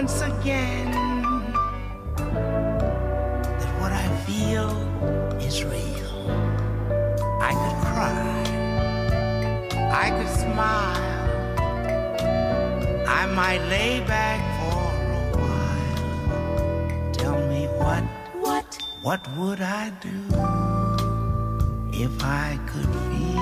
once again that what I feel is real. I could cry, I could smile, I might lay back for a while. Tell me what, What? what would I do if I could feel?